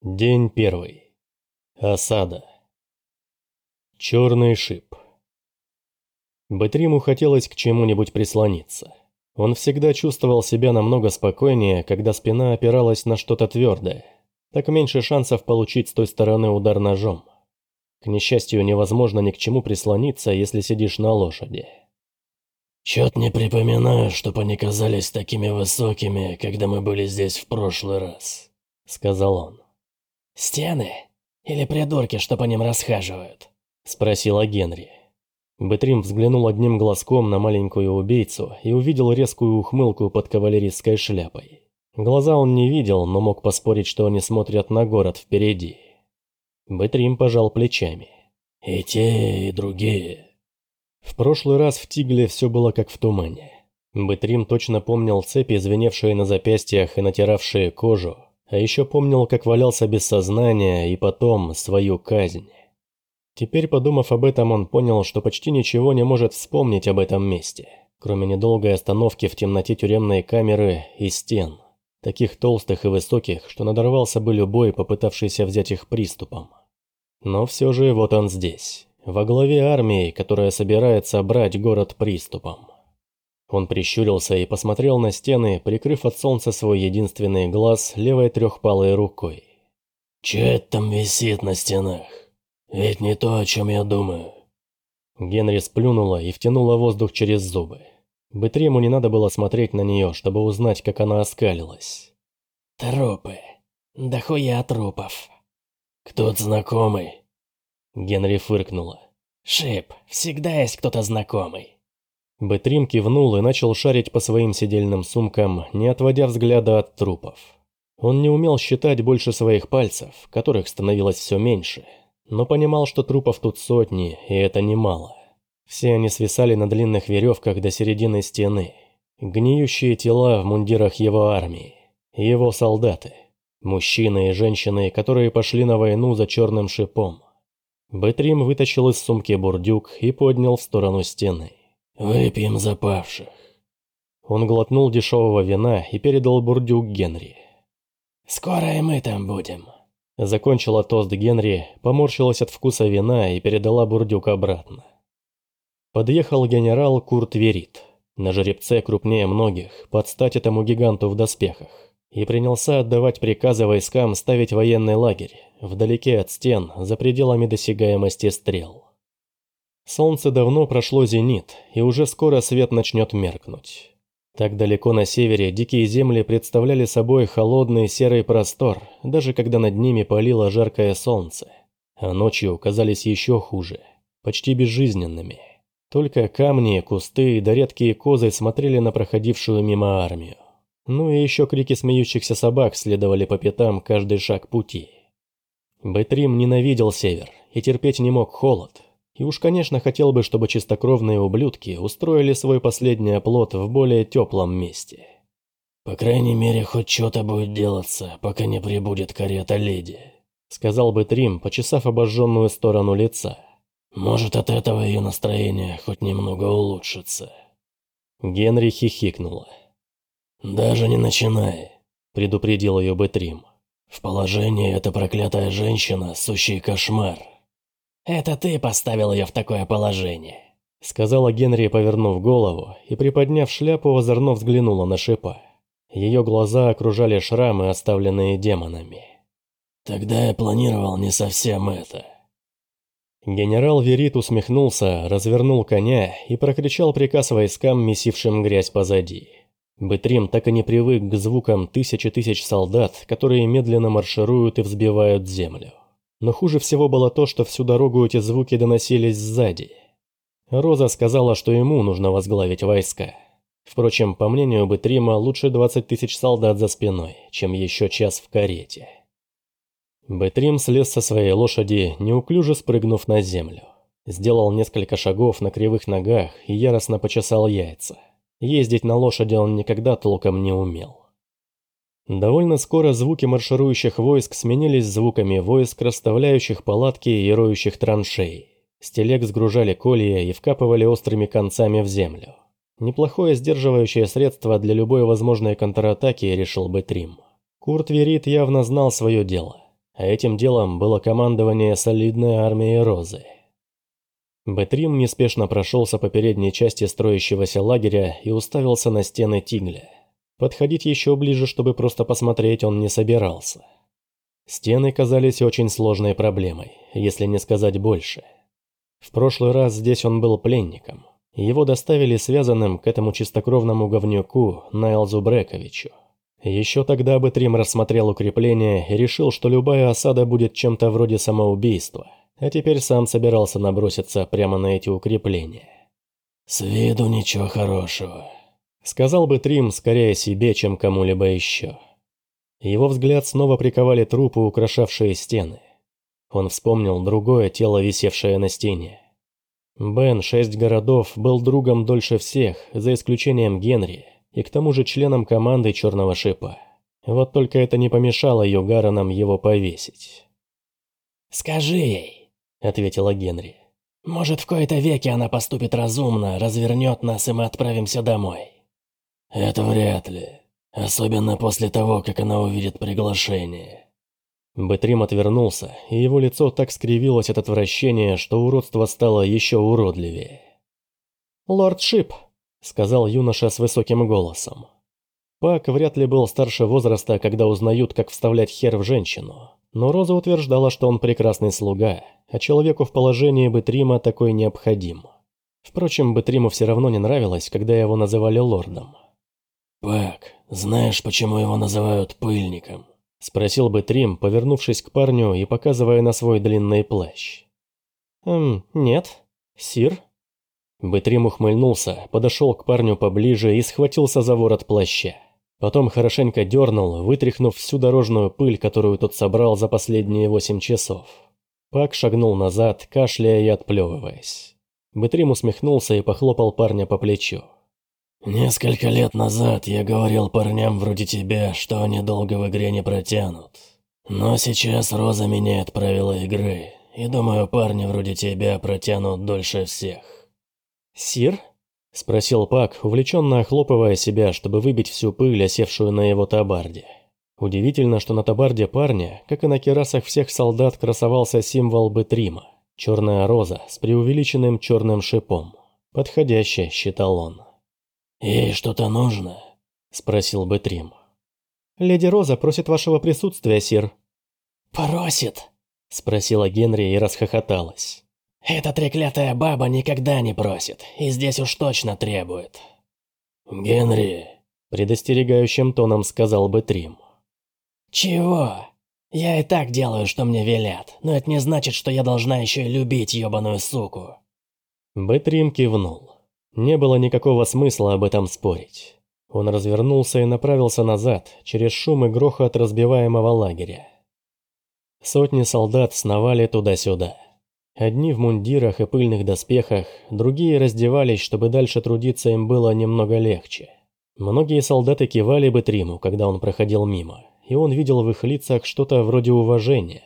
День первый. Осада. Черный шип. Бэтриму хотелось к чему-нибудь прислониться. Он всегда чувствовал себя намного спокойнее, когда спина опиралась на что-то твердое. Так меньше шансов получить с той стороны удар ножом. К несчастью, невозможно ни к чему прислониться, если сидишь на лошади. Чё-то не припоминаю, чтобы они казались такими высокими, когда мы были здесь в прошлый раз», — сказал он. «Стены? Или придурки, что по ним расхаживают?» – спросила Генри. Бэтрим взглянул одним глазком на маленькую убийцу и увидел резкую ухмылку под кавалерийской шляпой. Глаза он не видел, но мог поспорить, что они смотрят на город впереди. Бэтрим пожал плечами. «И те, и другие». В прошлый раз в Тигле все было как в тумане. Бэтрим точно помнил цепи, звеневшие на запястьях и натиравшие кожу, а еще помнил, как валялся без сознания и потом свою казнь. Теперь, подумав об этом, он понял, что почти ничего не может вспомнить об этом месте, кроме недолгой остановки в темноте тюремной камеры и стен, таких толстых и высоких, что надорвался бы любой, попытавшийся взять их приступом. Но все же вот он здесь, во главе армии, которая собирается брать город приступом. Он прищурился и посмотрел на стены, прикрыв от солнца свой единственный глаз левой трехпалой рукой. «Че это там висит на стенах? Ведь не то, о чем я думаю». Генри сплюнула и втянула воздух через зубы. Бытриму не надо было смотреть на нее, чтобы узнать, как она оскалилась. «Трупы. Да хуя трупов». «Кто-то знакомый?» Генри фыркнула. «Шип, всегда есть кто-то знакомый». Бэтрим кивнул и начал шарить по своим сидельным сумкам, не отводя взгляда от трупов. Он не умел считать больше своих пальцев, которых становилось все меньше, но понимал, что трупов тут сотни, и это немало. Все они свисали на длинных веревках до середины стены. Гниющие тела в мундирах его армии. Его солдаты. Мужчины и женщины, которые пошли на войну за черным шипом. Бэтрим вытащил из сумки бурдюк и поднял в сторону стены. «Выпьем за павших». Он глотнул дешевого вина и передал бурдюк Генри. «Скоро и мы там будем». Закончила тост Генри, поморщилась от вкуса вина и передала бурдюк обратно. Подъехал генерал Курт Верит, на жеребце крупнее многих, под стать этому гиганту в доспехах, и принялся отдавать приказы войскам ставить военный лагерь, вдалеке от стен, за пределами досягаемости стрел. Солнце давно прошло зенит, и уже скоро свет начнет меркнуть. Так далеко на севере дикие земли представляли собой холодный серый простор, даже когда над ними палило жаркое солнце. А ночью казались еще хуже, почти безжизненными. Только камни, кусты да редкие козы смотрели на проходившую мимо армию. Ну и еще крики смеющихся собак следовали по пятам каждый шаг пути. Бэтрим ненавидел север и терпеть не мог холод, и уж, конечно, хотел бы, чтобы чистокровные ублюдки устроили свой последний оплот в более теплом месте. «По крайней мере, хоть что-то будет делаться, пока не прибудет карета леди», сказал бы Трим, почесав обожженную сторону лица. «Может, от этого ее настроение хоть немного улучшится». Генри хихикнула. «Даже не начинай», – предупредил ее Бэтрим. «В положении эта проклятая женщина – сущий кошмар». «Это ты поставил ее в такое положение», — сказала Генри, повернув голову, и, приподняв шляпу, озорно взглянула на шипа. Ее глаза окружали шрамы, оставленные демонами. «Тогда я планировал не совсем это». Генерал Верит усмехнулся, развернул коня и прокричал приказ войскам, месившим грязь позади. Бытрим так и не привык к звукам тысячи тысяч солдат, которые медленно маршируют и взбивают землю. Но хуже всего было то, что всю дорогу эти звуки доносились сзади. Роза сказала, что ему нужно возглавить войска. Впрочем, по мнению Бетрима, лучше 20 тысяч солдат за спиной, чем еще час в карете. Бетрим слез со своей лошади, неуклюже спрыгнув на землю. Сделал несколько шагов на кривых ногах и яростно почесал яйца. Ездить на лошади он никогда толком не умел. Довольно скоро звуки марширующих войск сменились звуками войск, расставляющих палатки и роющих траншей. С телег сгружали колья и вкапывали острыми концами в землю. Неплохое сдерживающее средство для любой возможной контратаки, решил бы Трим. Курт Верит явно знал свое дело. а этим делом было командование солидной армией Розы. Бэтрим неспешно прошелся по передней части строящегося лагеря и уставился на стены Тигля. Подходить еще ближе, чтобы просто посмотреть, он не собирался. Стены казались очень сложной проблемой, если не сказать больше. В прошлый раз здесь он был пленником. Его доставили связанным к этому чистокровному говнюку Найлзу Брековичу. Еще тогда Бэтрим рассмотрел укрепление и решил, что любая осада будет чем-то вроде самоубийства – а теперь сам собирался наброситься прямо на эти укрепления. «С виду ничего хорошего», — сказал бы Трим скорее себе, чем кому-либо еще. Его взгляд снова приковали трупы, украшавшие стены. Он вспомнил другое тело, висевшее на стене. Бен «Шесть городов» был другом дольше всех, за исключением Генри, и к тому же членом команды «Черного шипа». Вот только это не помешало Югаранам его повесить. «Скажи ей, – ответила Генри. «Может, в кои-то веке она поступит разумно, развернет нас, и мы отправимся домой». «Это вряд ли. Особенно после того, как она увидит приглашение». Бэтрим отвернулся, и его лицо так скривилось от отвращения, что уродство стало еще уродливее. «Лорд Шип», — сказал юноша с высоким голосом. Пак вряд ли был старше возраста, когда узнают, как вставлять хер в женщину. Но Роза утверждала, что он прекрасный слуга, а человеку в положении Бетрима такой необходим. Впрочем, Бетриму все равно не нравилось, когда его называли лордом. «Пак, знаешь, почему его называют пыльником?» – спросил Бетрим, повернувшись к парню и показывая на свой длинный плащ. «Эм, нет. Сир?» Бетрим ухмыльнулся, подошел к парню поближе и схватился за ворот плаща. Потом хорошенько дернул, вытряхнув всю дорожную пыль, которую тот собрал за последние восемь часов. Пак шагнул назад, кашляя и отплевываясь. Бэтрим усмехнулся и похлопал парня по плечу. «Несколько лет назад я говорил парням вроде тебя, что они долго в игре не протянут. Но сейчас Роза меняет правила игры, и думаю, парни вроде тебя протянут дольше всех». «Сир?» – спросил Пак, увлеченно охлопывая себя, чтобы выбить всю пыль, осевшую на его табарде. Удивительно, что на табарде парня, как и на керасах всех солдат, красовался символ Бетрима – черная роза с преувеличенным черным шипом. Подходяще, считал он. «Ей что-то нужно?» – спросил Бетрим. «Леди Роза просит вашего присутствия, сир». «Просит?» – спросила Генри и расхохоталась. «Эта треклятая баба никогда не просит, и здесь уж точно требует». «Генри», – предостерегающим тоном сказал бы Трим. «Чего? Я и так делаю, что мне велят, но это не значит, что я должна еще и любить ебаную суку». Бэтрим кивнул. Не было никакого смысла об этом спорить. Он развернулся и направился назад, через шум и грохот разбиваемого лагеря. Сотни солдат сновали туда-сюда. Одни в мундирах и пыльных доспехах, другие раздевались, чтобы дальше трудиться им было немного легче. Многие солдаты кивали бы Триму, когда он проходил мимо, и он видел в их лицах что-то вроде уважения.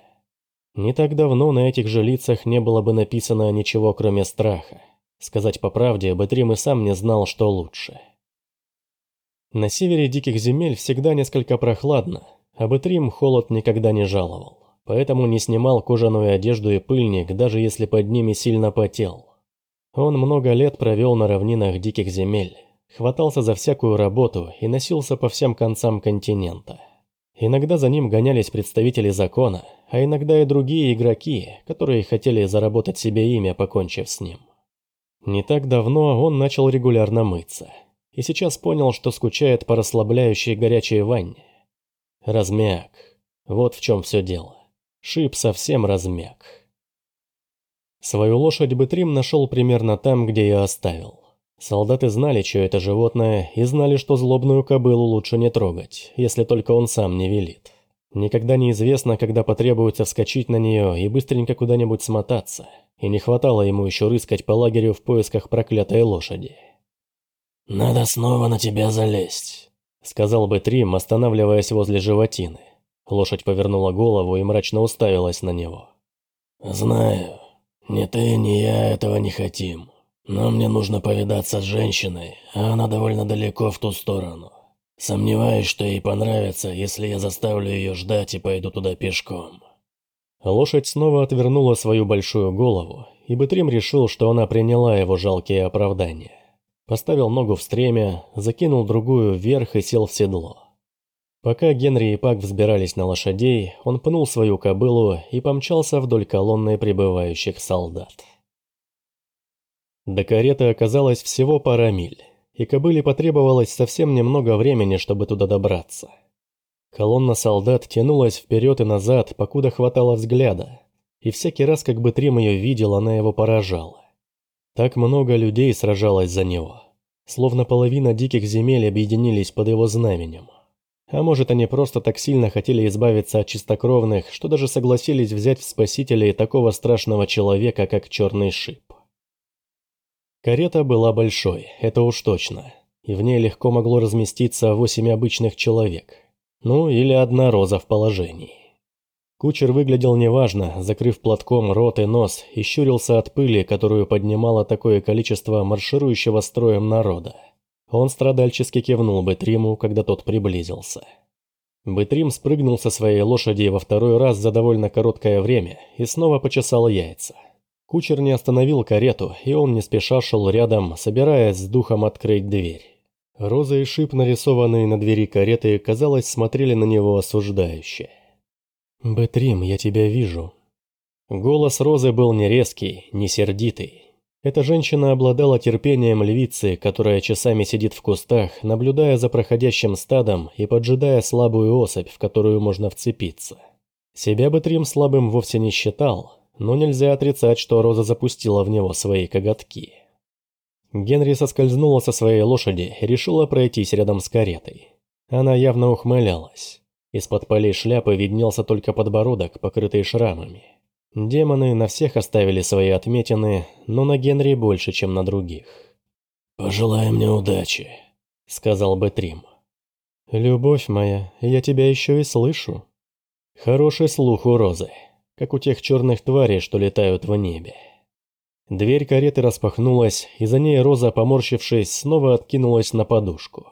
Не так давно на этих же лицах не было бы написано ничего, кроме страха. Сказать по правде, Бэтрим и сам не знал, что лучше. На севере диких земель всегда несколько прохладно, а Бэтрим холод никогда не жаловал поэтому не снимал кожаную одежду и пыльник, даже если под ними сильно потел. Он много лет провел на равнинах диких земель, хватался за всякую работу и носился по всем концам континента. Иногда за ним гонялись представители закона, а иногда и другие игроки, которые хотели заработать себе имя, покончив с ним. Не так давно он начал регулярно мыться, и сейчас понял, что скучает по расслабляющей горячей ванне. Размяк. Вот в чем все дело. Шип совсем размяк. Свою лошадь Бэтрим нашел примерно там, где я оставил. Солдаты знали, что это животное, и знали, что злобную кобылу лучше не трогать, если только он сам не велит. Никогда неизвестно, когда потребуется вскочить на нее и быстренько куда-нибудь смотаться, и не хватало ему еще рыскать по лагерю в поисках проклятой лошади. «Надо снова на тебя залезть», — сказал Бэтрим, останавливаясь возле животины. Лошадь повернула голову и мрачно уставилась на него. «Знаю, ни ты, ни я этого не хотим. Но мне нужно повидаться с женщиной, а она довольно далеко в ту сторону. Сомневаюсь, что ей понравится, если я заставлю ее ждать и пойду туда пешком. Лошадь снова отвернула свою большую голову, и Бэтрим решил, что она приняла его жалкие оправдания. Поставил ногу в стремя, закинул другую вверх и сел в седло. Пока Генри и Пак взбирались на лошадей, он пнул свою кобылу и помчался вдоль колонны прибывающих солдат. До кареты оказалось всего пара миль, и кобыле потребовалось совсем немного времени, чтобы туда добраться. Колонна солдат тянулась вперед и назад, покуда хватало взгляда, и всякий раз, как бы Трим ее видел, она его поражала. Так много людей сражалось за него, словно половина диких земель объединились под его знаменем. А может, они просто так сильно хотели избавиться от чистокровных, что даже согласились взять в спасителей такого страшного человека, как Черный Шип. Карета была большой, это уж точно, и в ней легко могло разместиться восемь обычных человек. Ну, или одна роза в положении. Кучер выглядел неважно, закрыв платком рот и нос, и щурился от пыли, которую поднимало такое количество марширующего строем народа. Он страдальчески кивнул Бетриму, когда тот приблизился. Бетрим спрыгнул со своей лошади во второй раз за довольно короткое время и снова почесал яйца. Кучер не остановил карету, и он не спеша шел рядом, собираясь с духом открыть дверь. Роза и шип, нарисованные на двери кареты, казалось, смотрели на него осуждающе. «Бетрим, я тебя вижу». Голос Розы был не резкий, не сердитый. Эта женщина обладала терпением львицы, которая часами сидит в кустах, наблюдая за проходящим стадом и поджидая слабую особь, в которую можно вцепиться. Себя бы Трим слабым вовсе не считал, но нельзя отрицать, что Роза запустила в него свои коготки. Генри соскользнула со своей лошади и решила пройтись рядом с каретой. Она явно ухмылялась. Из-под полей шляпы виднелся только подбородок, покрытый шрамами. Демоны на всех оставили свои отметины, но на Генри больше, чем на других. «Пожелай мне удачи», — сказал Бэтрим. «Любовь моя, я тебя еще и слышу. Хороший слух у Розы, как у тех черных тварей, что летают в небе». Дверь кареты распахнулась, и за ней Роза, поморщившись, снова откинулась на подушку.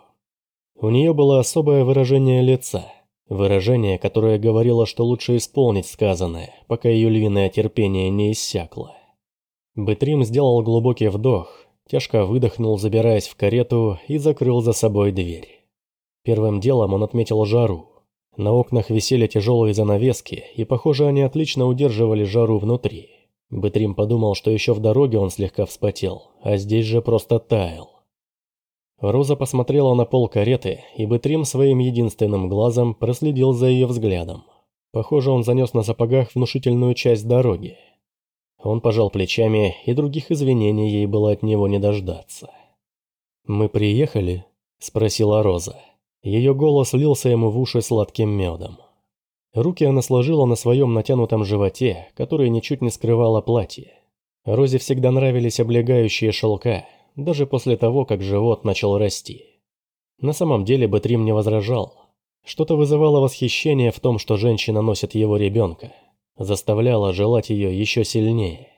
У нее было особое выражение лица — Выражение, которое говорило, что лучше исполнить сказанное, пока ее львиное терпение не иссякло. Бэтрим сделал глубокий вдох, тяжко выдохнул, забираясь в карету, и закрыл за собой дверь. Первым делом он отметил жару. На окнах висели тяжелые занавески, и, похоже, они отлично удерживали жару внутри. Бэтрим подумал, что еще в дороге он слегка вспотел, а здесь же просто таял. Роза посмотрела на пол кареты, и Бэтрим своим единственным глазом проследил за ее взглядом. Похоже, он занес на сапогах внушительную часть дороги. Он пожал плечами, и других извинений ей было от него не дождаться. «Мы приехали?» – спросила Роза. Ее голос лился ему в уши сладким медом. Руки она сложила на своем натянутом животе, который ничуть не скрывало платье. Розе всегда нравились облегающие шелка – даже после того, как живот начал расти. На самом деле Бэтрим не возражал. Что-то вызывало восхищение в том, что женщина носит его ребенка. Заставляло желать ее еще сильнее.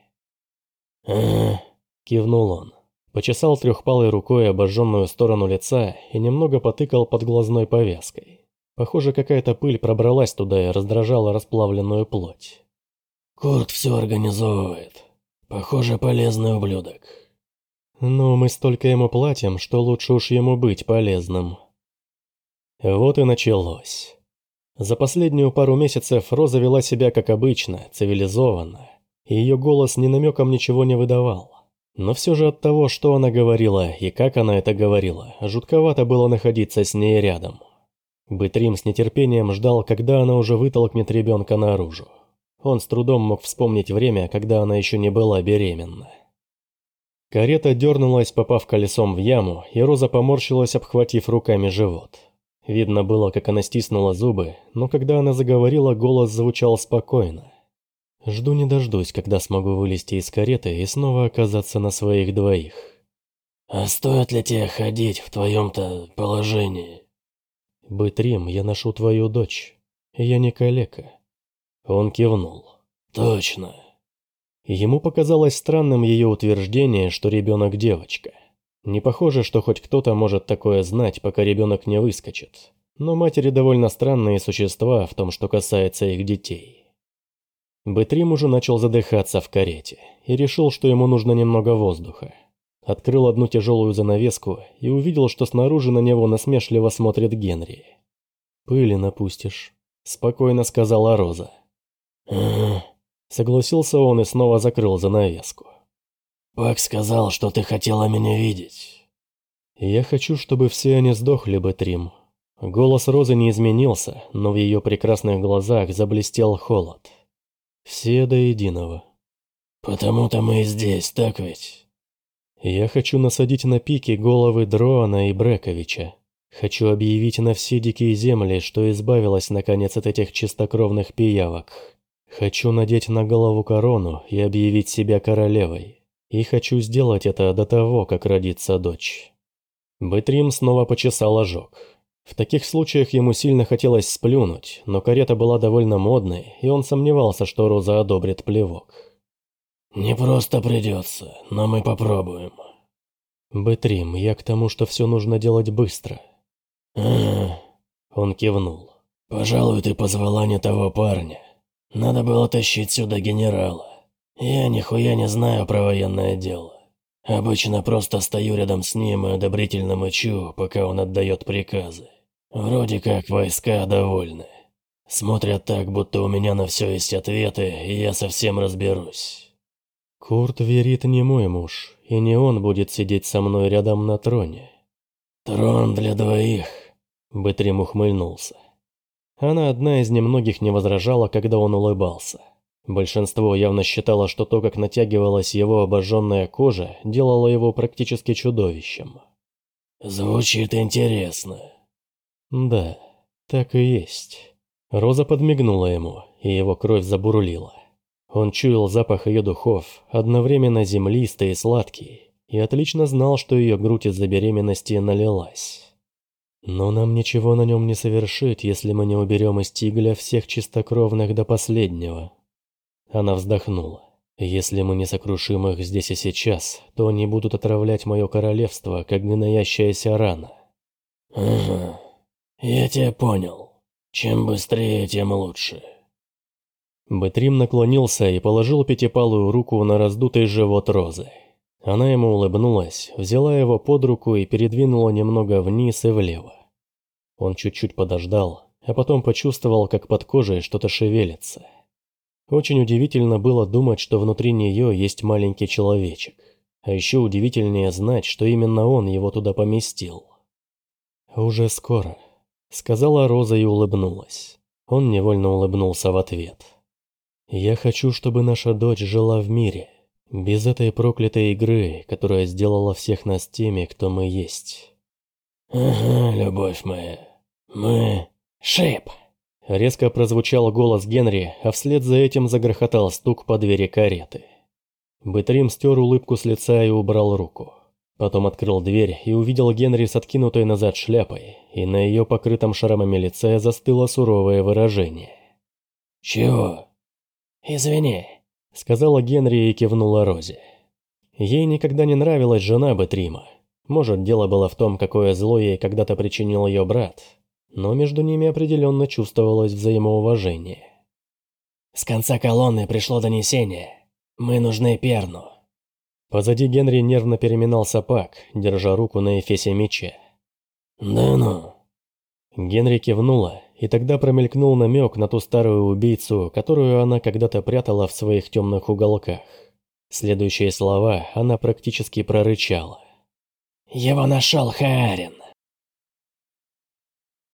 Кивнул он. Почесал трехпалой рукой обожженную сторону лица и немного потыкал под глазной повязкой. Похоже, какая-то пыль пробралась туда и раздражала расплавленную плоть. «Курт все организовывает. Похоже, полезный ублюдок. Но мы столько ему платим, что лучше уж ему быть полезным. Вот и началось. За последнюю пару месяцев Роза вела себя как обычно, цивилизованно, и ее голос ни намеком ничего не выдавал. Но все же от того, что она говорила и как она это говорила, жутковато было находиться с ней рядом. Бытрим с нетерпением ждал, когда она уже вытолкнет ребенка наружу. Он с трудом мог вспомнить время, когда она еще не была беременна. Карета дернулась, попав колесом в яму, и Роза поморщилась, обхватив руками живот. Видно было, как она стиснула зубы, но когда она заговорила, голос звучал спокойно. «Жду не дождусь, когда смогу вылезти из кареты и снова оказаться на своих двоих». «А стоит ли тебе ходить в твоем-то положении?» «Бытрим, я ношу твою дочь. Я не калека». Он кивнул. «Точно. Ему показалось странным ее утверждение, что ребенок девочка. Не похоже, что хоть кто-то может такое знать, пока ребенок не выскочит. Но матери довольно странные существа в том, что касается их детей. Бэтрим уже начал задыхаться в карете и решил, что ему нужно немного воздуха. Открыл одну тяжелую занавеску и увидел, что снаружи на него насмешливо смотрит Генри. «Пыли напустишь», – спокойно сказала Роза. Согласился он и снова закрыл занавеску. «Пак сказал, что ты хотела меня видеть». «Я хочу, чтобы все они сдохли бы, Трим». Голос Розы не изменился, но в ее прекрасных глазах заблестел холод. «Все до единого». «Потому-то мы и здесь, так ведь?» «Я хочу насадить на пике головы Дроана и Брековича. Хочу объявить на все дикие земли, что избавилась наконец от этих чистокровных пиявок. Хочу надеть на голову корону и объявить себя королевой. И хочу сделать это до того, как родится дочь. Бэтрим снова почесал ожог. В таких случаях ему сильно хотелось сплюнуть, но карета была довольно модной, и он сомневался, что Роза одобрит плевок. «Не просто придется, но мы попробуем». «Бэтрим, я к тому, что все нужно делать быстро». «А, он кивнул. «Пожалуй, ты позвала не того парня. Надо было тащить сюда генерала. Я нихуя не знаю про военное дело. Обычно просто стою рядом с ним и одобрительно мычу, пока он отдает приказы. Вроде как войска довольны. Смотрят так, будто у меня на все есть ответы, и я совсем разберусь. Курт верит не мой муж, и не он будет сидеть со мной рядом на троне. Трон для двоих. Бэтрим ухмыльнулся. Она одна из немногих не возражала, когда он улыбался. Большинство явно считало, что то, как натягивалась его обожженная кожа, делало его практически чудовищем. «Звучит интересно». «Да, так и есть». Роза подмигнула ему, и его кровь забурлила. Он чуял запах ее духов, одновременно землистый и сладкий, и отлично знал, что ее грудь из-за беременности налилась. Но нам ничего на нем не совершит, если мы не уберем из Тигля всех чистокровных до последнего. Она вздохнула. Если мы не сокрушим их здесь и сейчас, то они будут отравлять мое королевство, как гноящаяся рана. Ага, я тебя понял. Чем быстрее, тем лучше. Бэтрим наклонился и положил пятипалую руку на раздутый живот Розы. Она ему улыбнулась, взяла его под руку и передвинула немного вниз и влево. Он чуть-чуть подождал, а потом почувствовал, как под кожей что-то шевелится. Очень удивительно было думать, что внутри нее есть маленький человечек. А еще удивительнее знать, что именно он его туда поместил. «Уже скоро», — сказала Роза и улыбнулась. Он невольно улыбнулся в ответ. «Я хочу, чтобы наша дочь жила в мире, без этой проклятой игры, которая сделала всех нас теми, кто мы есть. Ага, любовь моя. Мы... Шип! Резко прозвучал голос Генри, а вслед за этим загрохотал стук по двери кареты. Бэтрим стер улыбку с лица и убрал руку. Потом открыл дверь и увидел Генри с откинутой назад шляпой, и на ее покрытом шрамами лице застыло суровое выражение. «Чего?» «Извини», — сказала Генри и кивнула Розе. Ей никогда не нравилась жена Бетрима. Может, дело было в том, какое зло ей когда-то причинил ее брат, но между ними определенно чувствовалось взаимоуважение. «С конца колонны пришло донесение. Мы нужны Перну». Позади Генри нервно переминался Пак, держа руку на эфесе меча. «Да ну». Генри кивнула, и тогда промелькнул намек на ту старую убийцу, которую она когда-то прятала в своих темных уголках. Следующие слова она практически прорычала. «Его нашел Хаарин».